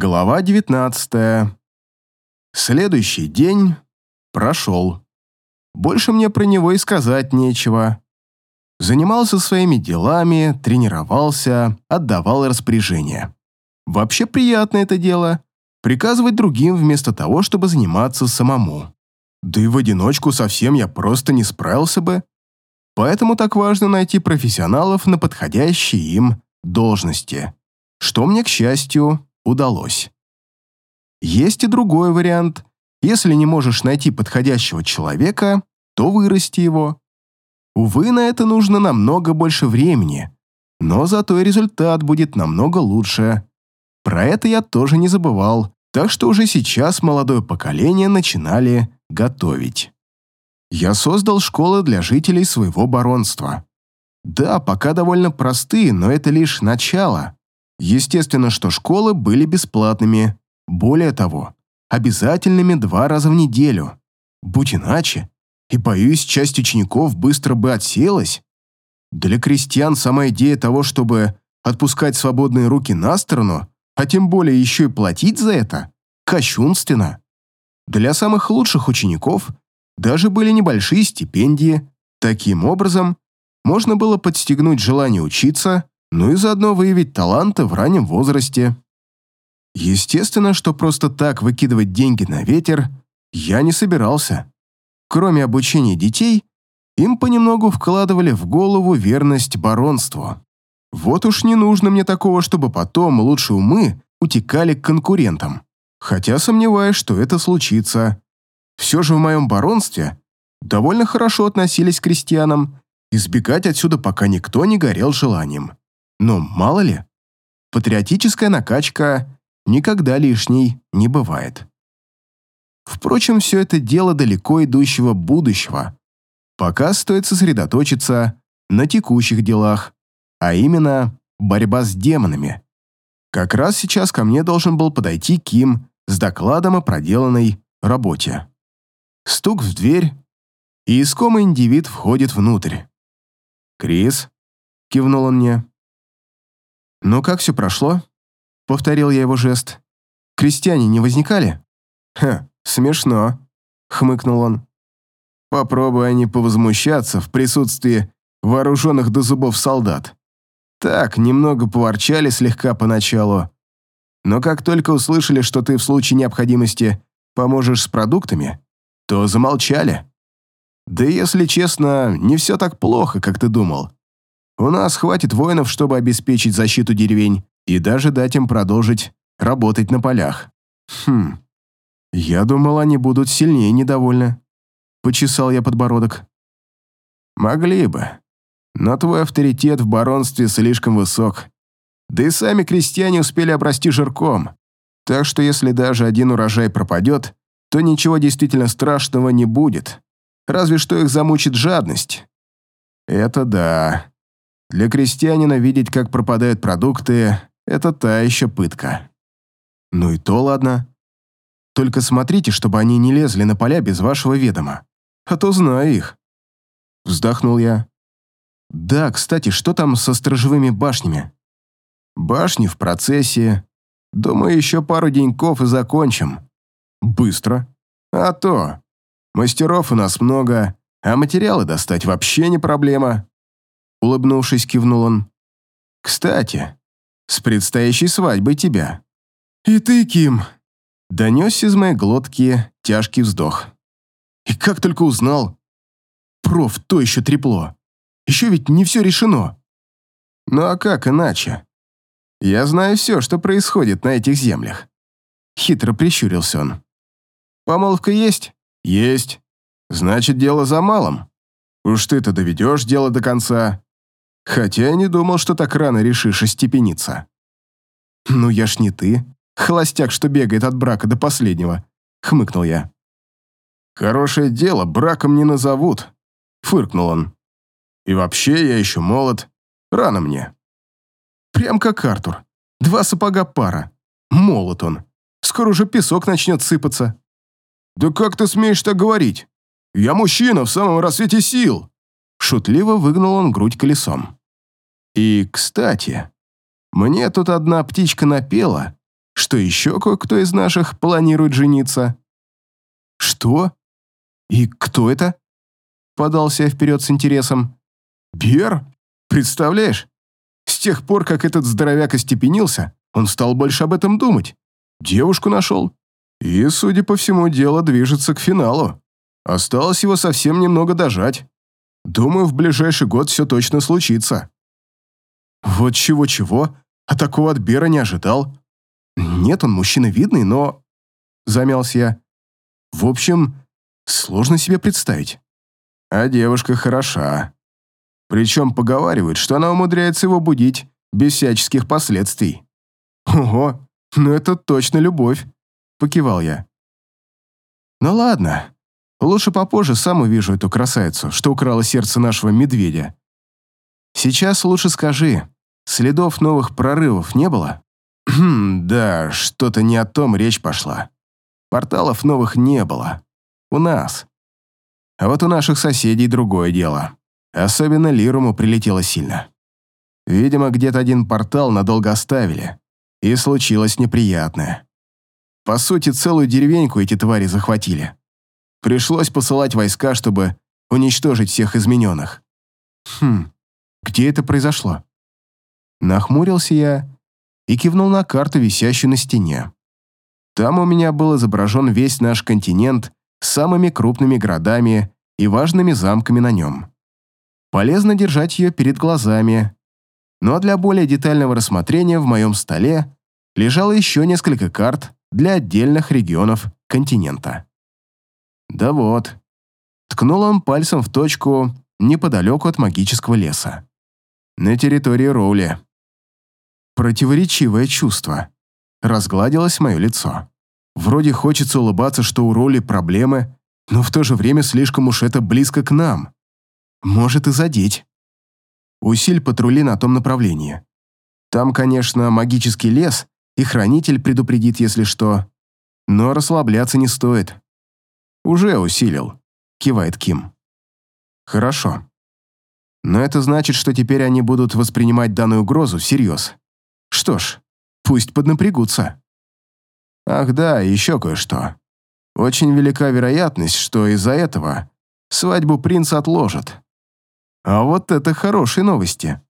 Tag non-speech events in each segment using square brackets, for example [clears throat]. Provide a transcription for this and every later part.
Глава 19. Следующий день прошел. Больше мне про него и сказать нечего. Занимался своими делами, тренировался, отдавал распоряжения. Вообще приятно это дело — приказывать другим вместо того, чтобы заниматься самому. Да и в одиночку совсем я просто не справился бы. Поэтому так важно найти профессионалов на подходящие им должности, что мне, к счастью, удалось. Есть и другой вариант. Если не можешь найти подходящего человека, то вырасти его. Увы, на это нужно намного больше времени, но зато и результат будет намного лучше. Про это я тоже не забывал, так что уже сейчас молодое поколение начинали готовить. Я создал школы для жителей своего баронства. Да, пока довольно простые, но это лишь начало. Естественно, что школы были бесплатными. Более того, обязательными два раза в неделю. Будь иначе, и, боюсь, часть учеников быстро бы отсеялась. Для крестьян сама идея того, чтобы отпускать свободные руки на сторону, а тем более еще и платить за это, кощунственно. Для самых лучших учеников даже были небольшие стипендии. Таким образом, можно было подстегнуть желание учиться ну и заодно выявить таланты в раннем возрасте. Естественно, что просто так выкидывать деньги на ветер я не собирался. Кроме обучения детей, им понемногу вкладывали в голову верность баронству. Вот уж не нужно мне такого, чтобы потом лучшие умы утекали к конкурентам. Хотя сомневаюсь, что это случится. Все же в моем баронстве довольно хорошо относились к крестьянам, избегать отсюда пока никто не горел желанием. Но мало ли, патриотическая накачка никогда лишней не бывает. Впрочем, все это дело далеко идущего будущего. Пока стоит сосредоточиться на текущих делах, а именно борьба с демонами. Как раз сейчас ко мне должен был подойти Ким с докладом о проделанной работе. Стук в дверь, и искомый индивид входит внутрь. «Крис?» — кивнул он мне. «Ну как все прошло?» — повторил я его жест. «Крестьяне не возникали?» «Ха, смешно», — хмыкнул он. «Попробуй они повозмущаться в присутствии вооруженных до зубов солдат. Так, немного поворчали слегка поначалу, но как только услышали, что ты в случае необходимости поможешь с продуктами, то замолчали. Да если честно, не все так плохо, как ты думал. У нас хватит воинов, чтобы обеспечить защиту деревень и даже дать им продолжить работать на полях. Хм, я думал, они будут сильнее недовольны. Почесал я подбородок. Могли бы, но твой авторитет в баронстве слишком высок. Да и сами крестьяне успели обрасти жирком. Так что если даже один урожай пропадет, то ничего действительно страшного не будет. Разве что их замучит жадность. Это да. Для крестьянина видеть, как пропадают продукты, это та еще пытка. Ну и то ладно. Только смотрите, чтобы они не лезли на поля без вашего ведома. А то знаю их. Вздохнул я. Да, кстати, что там со сторожевыми башнями? Башни в процессе. Думаю, еще пару деньков и закончим. Быстро. А то. Мастеров у нас много, а материалы достать вообще не проблема. Улыбнувшись, кивнул он. «Кстати, с предстоящей свадьбой тебя». «И ты, Ким!» Донесся из моей глотки тяжкий вздох. «И как только узнал...» «Проф, то еще трепло. Еще ведь не все решено». «Ну а как иначе? Я знаю все, что происходит на этих землях». Хитро прищурился он. «Помолвка есть?» «Есть. Значит, дело за малым. Уж ты-то доведешь дело до конца, Хотя я не думал, что так рано решишь остепениться. «Ну я ж не ты, холостяк, что бегает от брака до последнего», — хмыкнул я. «Хорошее дело браком не назовут», — фыркнул он. «И вообще я еще молод. Рано мне». Прям как Артур. Два сапога пара. Молод он. Скоро уже песок начнет сыпаться. «Да как ты смеешь так говорить? Я мужчина в самом рассвете сил!» Шутливо выгнал он грудь колесом. И, кстати, мне тут одна птичка напела, что еще кое-кто из наших планирует жениться. Что? И кто это? Подался я вперед с интересом. Бер? Представляешь? С тех пор, как этот здоровяк остепенился, он стал больше об этом думать. Девушку нашел. И, судя по всему, дело движется к финалу. Осталось его совсем немного дожать. Думаю, в ближайший год все точно случится. Вот чего-чего, а такого от Бера не ожидал. Нет, он мужчина видный, но... Замялся я. В общем, сложно себе представить. А девушка хороша. Причем поговаривают, что она умудряется его будить без всяческих последствий. Ого, ну это точно любовь, покивал я. Ну ладно, лучше попозже сам увижу эту красавицу, что украла сердце нашего медведя. Сейчас лучше скажи, следов новых прорывов не было? [clears throat] Да, что-то не о том речь пошла. Порталов новых не было. У нас. А вот у наших соседей другое дело. Особенно Лируму прилетело сильно. Видимо, где-то один портал надолго оставили, и случилось неприятное. По сути, целую деревеньку эти твари захватили. Пришлось посылать войска, чтобы уничтожить всех измененных. Хм, где это произошло? Нахмурился я и кивнул на карту, висящую на стене. Там у меня был изображен весь наш континент с самыми крупными городами и важными замками на нем. Полезно держать ее перед глазами. Но для более детального рассмотрения в моем столе лежало еще несколько карт для отдельных регионов континента. Да вот. Ткнул он пальцем в точку неподалеку от магического леса. На территории Роули. Противоречивое чувство. Разгладилось мое лицо. Вроде хочется улыбаться, что у Роули проблемы, но в то же время слишком уж это близко к нам может и задеть. Усиль патрули на том направлении. Там, конечно, магический лес, и хранитель предупредит, если что. Но расслабляться не стоит. Уже усилил, кивает Ким. Хорошо. Но это значит, что теперь они будут воспринимать данную угрозу всерьез. Что ж, пусть поднапрягутся. Ах да, еще кое-что. Очень велика вероятность, что из-за этого свадьбу принца отложат. А вот это хорошие новости.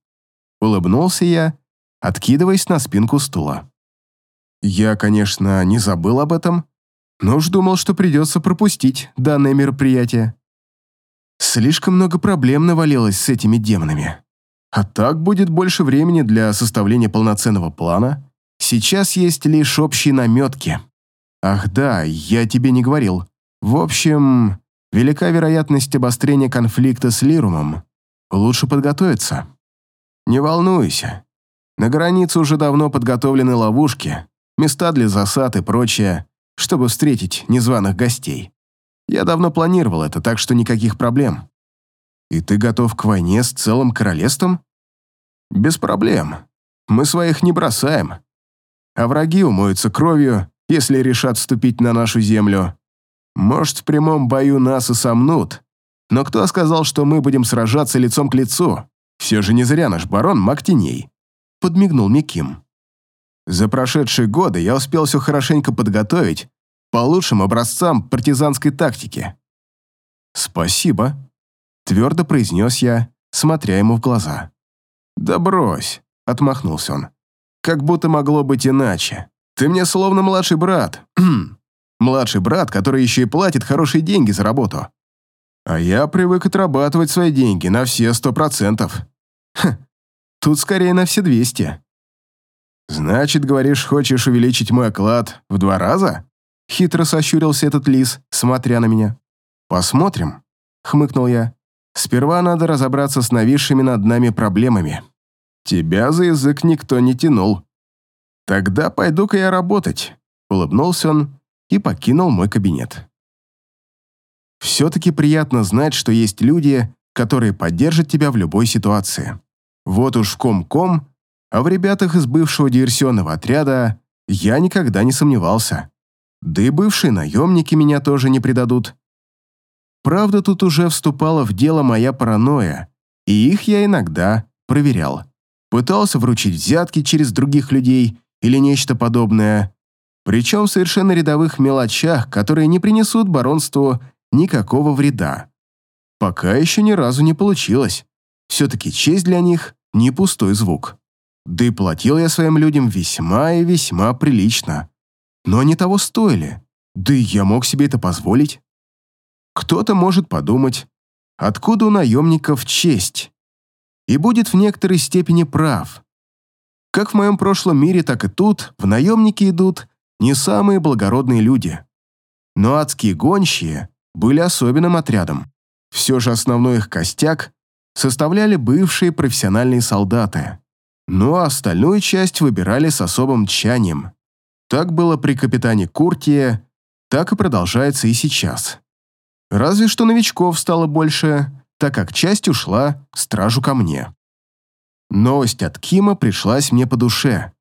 Улыбнулся я, откидываясь на спинку стула. Я, конечно, не забыл об этом, но уж думал, что придется пропустить данное мероприятие. Слишком много проблем навалилось с этими демонами. А так будет больше времени для составления полноценного плана. Сейчас есть лишь общие наметки. Ах да, я тебе не говорил. В общем, велика вероятность обострения конфликта с Лирумом. Лучше подготовиться. Не волнуйся. На границе уже давно подготовлены ловушки, места для засад и прочее, чтобы встретить незваных гостей. Я давно планировал это, так что никаких проблем. И ты готов к войне с целым королевством? Без проблем. Мы своих не бросаем. А враги умоются кровью, если решат вступить на нашу землю. Может, в прямом бою нас и сомнут, но кто сказал, что мы будем сражаться лицом к лицу? Все же не зря наш барон маг теней. Подмигнул Миким. За прошедшие годы я успел все хорошенько подготовить по лучшим образцам партизанской тактики. «Спасибо», — твердо произнес я, смотря ему в глаза. «Да брось», — отмахнулся он. «Как будто могло быть иначе. Ты мне словно младший брат. младший брат, который еще и платит хорошие деньги за работу. А я привык отрабатывать свои деньги на все сто процентов. Тут скорее на все двести. Значит, говоришь, хочешь увеличить мой оклад в два раза? Хитро сощурился этот лис, смотря на меня. Посмотрим, хмыкнул я. Сперва надо разобраться с нависшими над нами проблемами. Тебя за язык никто не тянул. Тогда пойду-ка я работать, улыбнулся он и покинул мой кабинет. Все-таки приятно знать, что есть люди, которые поддержат тебя в любой ситуации. Вот уж в ком-ком, а в ребятах из бывшего диверсионного отряда я никогда не сомневался. Да и бывшие наемники меня тоже не предадут. Правда, тут уже вступала в дело моя паранойя, и их я иногда проверял. Пытался вручить взятки через других людей или нечто подобное, Причем в совершенно рядовых мелочах, которые не принесут баронству никакого вреда. Пока еще ни разу не получилось. Все-таки честь для них – не пустой звук. Да и платил я своим людям весьма и весьма прилично. Но они того стоили. Да и я мог себе это позволить. Кто-то может подумать, откуда у наемников честь. И будет в некоторой степени прав. Как в моем прошлом мире, так и тут в наемники идут не самые благородные люди. Но адские гонщие были особенным отрядом. Все же основной их костяк составляли бывшие профессиональные солдаты. Ну а остальную часть выбирали с особым тщанием. Так было при капитане Куртие, так и продолжается и сейчас. Разве что новичков стало больше, так как часть ушла стражу ко мне. Новость от Кима пришлась мне по душе.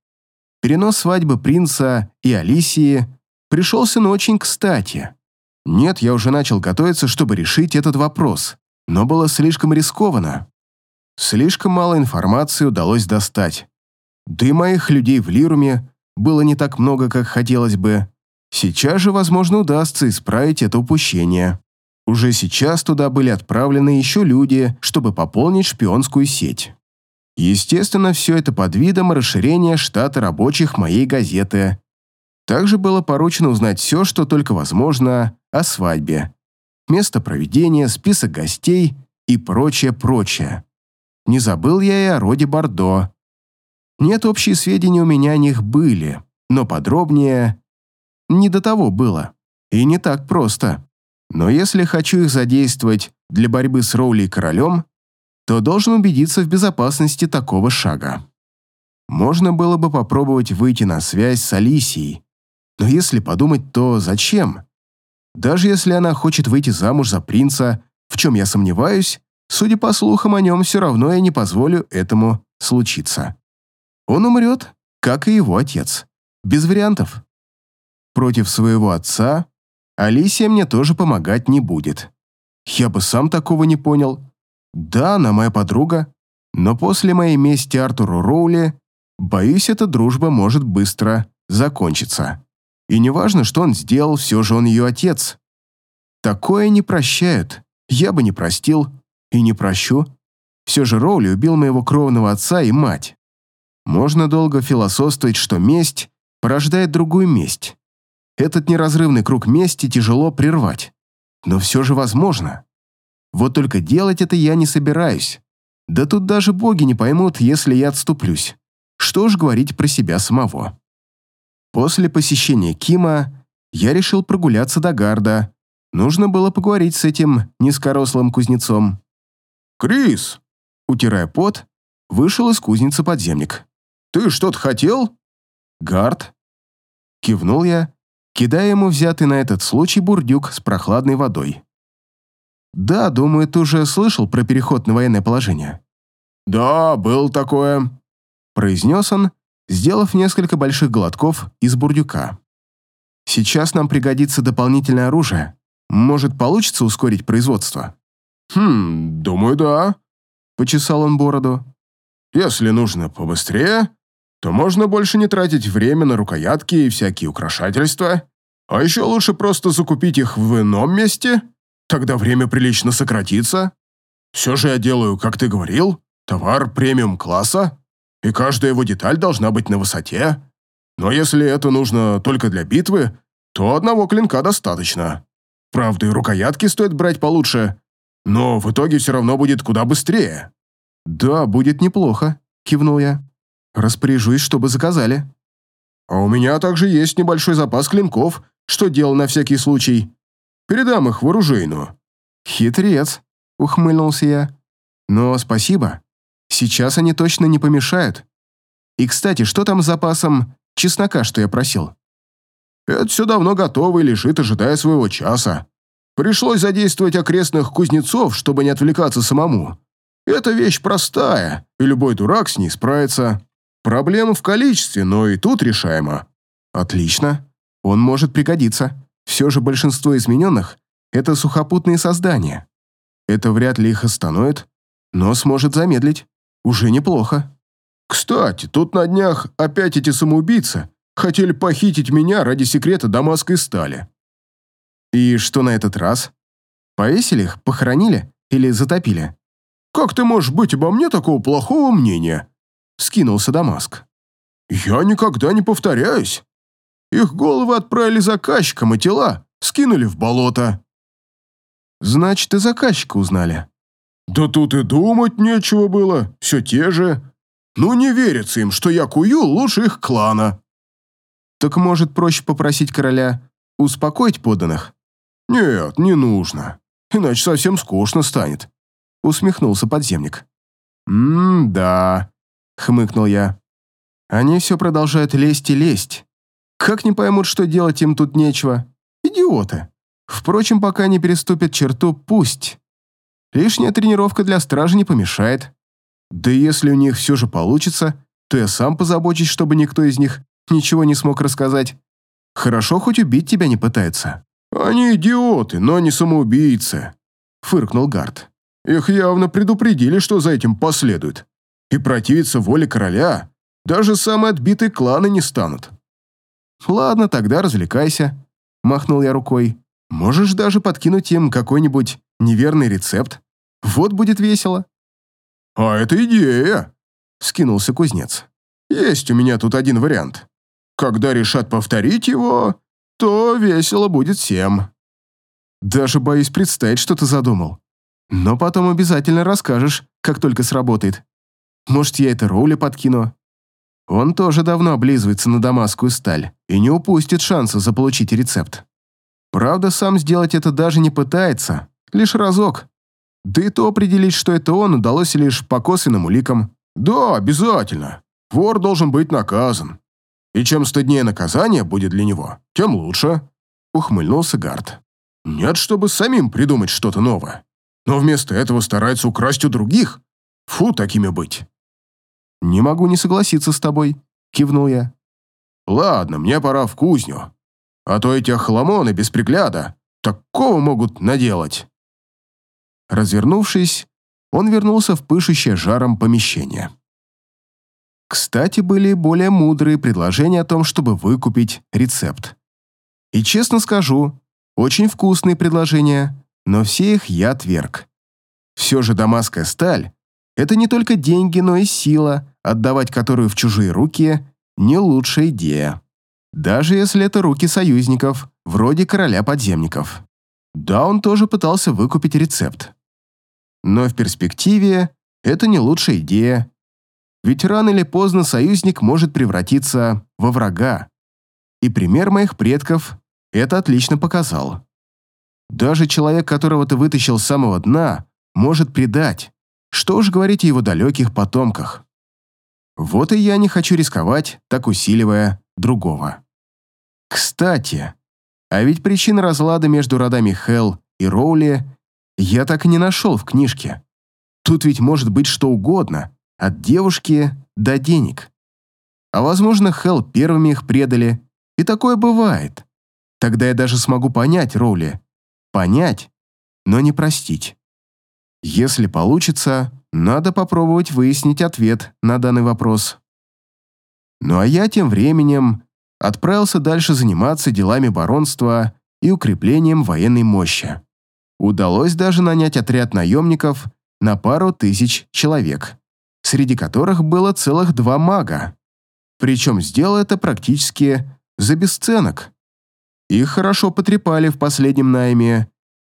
Перенос свадьбы принца и Алисии пришелся на очень кстати. Нет, я уже начал готовиться, чтобы решить этот вопрос, но было слишком рискованно. Слишком мало информации удалось достать. Да и моих людей в Лируме было не так много, как хотелось бы. Сейчас же, возможно, удастся исправить это упущение. Уже сейчас туда были отправлены еще люди, чтобы пополнить шпионскую сеть. Естественно, все это под видом расширения штата рабочих моей газеты. Также было поручено узнать все, что только возможно, о свадьбе. Место проведения, список гостей и прочее-прочее. Не забыл я и о роде Бордо. Нет, общие сведения у меня о них были, но подробнее не до того было. И не так просто. Но если хочу их задействовать для борьбы с Роули и королем, то должен убедиться в безопасности такого шага. Можно было бы попробовать выйти на связь с Алисией, но если подумать, то зачем? Даже если она хочет выйти замуж за принца, в чем я сомневаюсь, судя по слухам о нем, все равно я не позволю этому случиться. Он умрет, как и его отец. Без вариантов. Против своего отца Алисия мне тоже помогать не будет. Я бы сам такого не понял. Да, она моя подруга, но после моей мести Артуру Роули, боюсь, эта дружба может быстро закончиться. И неважно, что он сделал, все же он ее отец. Такое не прощают, я бы не простил и не прощу. Все же Роули убил моего кровного отца и мать. Можно долго философствовать, что месть порождает другую месть. Этот неразрывный круг мести тяжело прервать. Но все же возможно. Вот только делать это я не собираюсь. Да тут даже боги не поймут, если я отступлюсь. Что ж говорить про себя самого. После посещения Кима я решил прогуляться до Гарда. Нужно было поговорить с этим низкорослым кузнецом. «Крис!» Утирая пот, вышел из кузницы подземник. «Ты что-то хотел?» «Гард?» Кивнул я, кидая ему взятый на этот случай бурдюк с прохладной водой. Да, думаю, ты уже слышал про переход на военное положение. Да, был такое, произнес он, сделав несколько больших глотков из бурдюка. Сейчас нам пригодится дополнительное оружие. Может, получится ускорить производство? Хм, думаю, да, почесал он бороду. Если нужно побыстрее, то можно больше не тратить время на рукоятки и всякие украшательства. А еще лучше просто закупить их в ином месте Тогда время прилично сократится. Все же я делаю, как ты говорил, товар премиум-класса, и каждая его деталь должна быть на высоте. Но если это нужно только для битвы, то одного клинка достаточно. Правда, и рукоятки стоит брать получше, но в итоге все равно будет куда быстрее». «Да, будет неплохо», — кивнул я. «Распоряжусь, чтобы заказали». «А у меня также есть небольшой запас клинков, что делал на всякий случай. Передам их в оружейную». «Хитрец», — ухмыльнулся я. «Но спасибо. Сейчас они точно не помешают. И, кстати, что там с запасом чеснока, что я просил?» «Это все давно готово и лежит, ожидая своего часа. Пришлось задействовать окрестных кузнецов, чтобы не отвлекаться самому. Эта вещь простая, и любой дурак с ней справится. Проблема в количестве, но и тут решаемо». «Отлично. Он может пригодиться». Все же большинство измененных — это сухопутные создания. Это вряд ли их остановит, но сможет замедлить. Уже неплохо. Кстати, тут на днях опять эти самоубийцы, Хотели похитить меня ради секрета дамасской стали. И что на этот раз? Повесили их, похоронили или затопили? Как ты можешь быть обо мне такого плохого мнения? Скинулся Дамаск. Я никогда не повторяюсь. Их головы отправили заказчикам, и тела скинули в болото. Значит, и заказчика узнали. Да тут и думать нечего было, все те же. Ну не верится им, что я кую лучше их клана. Так может проще попросить короля успокоить подданных? Нет, не нужно, иначе совсем скучно станет. Усмехнулся подземник. «М-да», — хмыкнул я. «Они все продолжают лезть и лезть. Как не поймут, что делать им тут нечего? Идиоты. Впрочем, пока не переступят черту, пусть. Лишняя тренировка для стражи не помешает. Да если у них все же получится, то я сам позабочусь, чтобы никто из них ничего не смог рассказать. Хорошо, хоть убить тебя не пытаются». «Они идиоты, но не самоубийцы», — фыркнул Гард. «Их явно предупредили, что за этим последует. И противиться воле короля даже самые отбитые кланы не станут». «Ладно, тогда развлекайся», — махнул я рукой. «Можешь даже подкинуть им какой-нибудь неверный рецепт. Вот будет весело». «А это идея», — скинулся кузнец. «Есть у меня тут один вариант. Когда решат повторить его, то весело будет всем». «Даже боюсь представить, что ты задумал. Но потом обязательно расскажешь, как только сработает. Может, я это Роули подкину?» Он тоже давно облизывается на дамасскую сталь и не упустит шанса заполучить рецепт. Правда, сам сделать это даже не пытается, лишь разок. Да и то определить, что это он, удалось лишь по косвенным уликам. Да, обязательно. Вор должен быть наказан. И чем стыднее наказание будет для него, тем лучше, ухмыльнулся Гард. Нет, чтобы самим придумать что-то новое. Но вместо этого старается украсть у других. Фу, такими быть. «Не могу не согласиться с тобой», — кивнул я. «Ладно, мне пора в кузню. А то эти охламоны без пригляда такого могут наделать». Развернувшись, он вернулся в пышущее жаром помещение. Кстати, были более мудрые предложения о том, чтобы выкупить рецепт. И честно скажу, очень вкусные предложения, но все их я отверг. Все же дамасская сталь это не только деньги, но и сила, отдавать которую в чужие руки – не лучшая идея. Даже если это руки союзников, вроде короля подземников. Да, он тоже пытался выкупить рецепт. Но в перспективе это не лучшая идея. Ведь рано или поздно союзник может превратиться во врага. И пример моих предков это отлично показал. Даже человек, которого ты вытащил с самого дна, может предать, что уж говорить о его далеких потомках. Вот и я не хочу рисковать, так усиливая другого. Кстати, а ведь причин разлада между родами Хелл и Роули я так и не нашел в книжке. Тут ведь может быть что угодно, от девушки до денег. А возможно, Хелл первыми их предали, и такое бывает. Тогда я даже смогу понять Роули. Понять, но не простить. Если получится, надо попробовать выяснить ответ на данный вопрос. Ну а я тем временем отправился дальше заниматься делами баронства и укреплением военной мощи. Удалось даже нанять отряд наемников на пару тысяч человек, среди которых было целых два мага. Причем сделал это практически за бесценок. Их хорошо потрепали в последнем найме,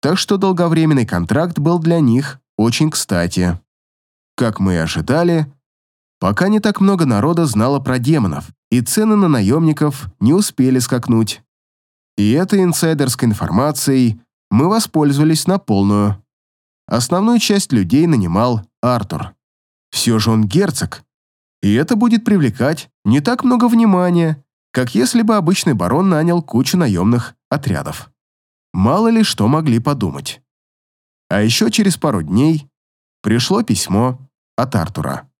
так что долговременный контракт был для них очень кстати. Как мы и ожидали, пока не так много народа знало про демонов, и цены на наемников не успели скакнуть. И этой инсайдерской информацией мы воспользовались на полную. Основную часть людей нанимал Артур. Все же он герцог, и это будет привлекать не так много внимания, как если бы обычный барон нанял кучу наемных отрядов. Мало ли что могли подумать. А еще через пару дней пришло письмо от Артура.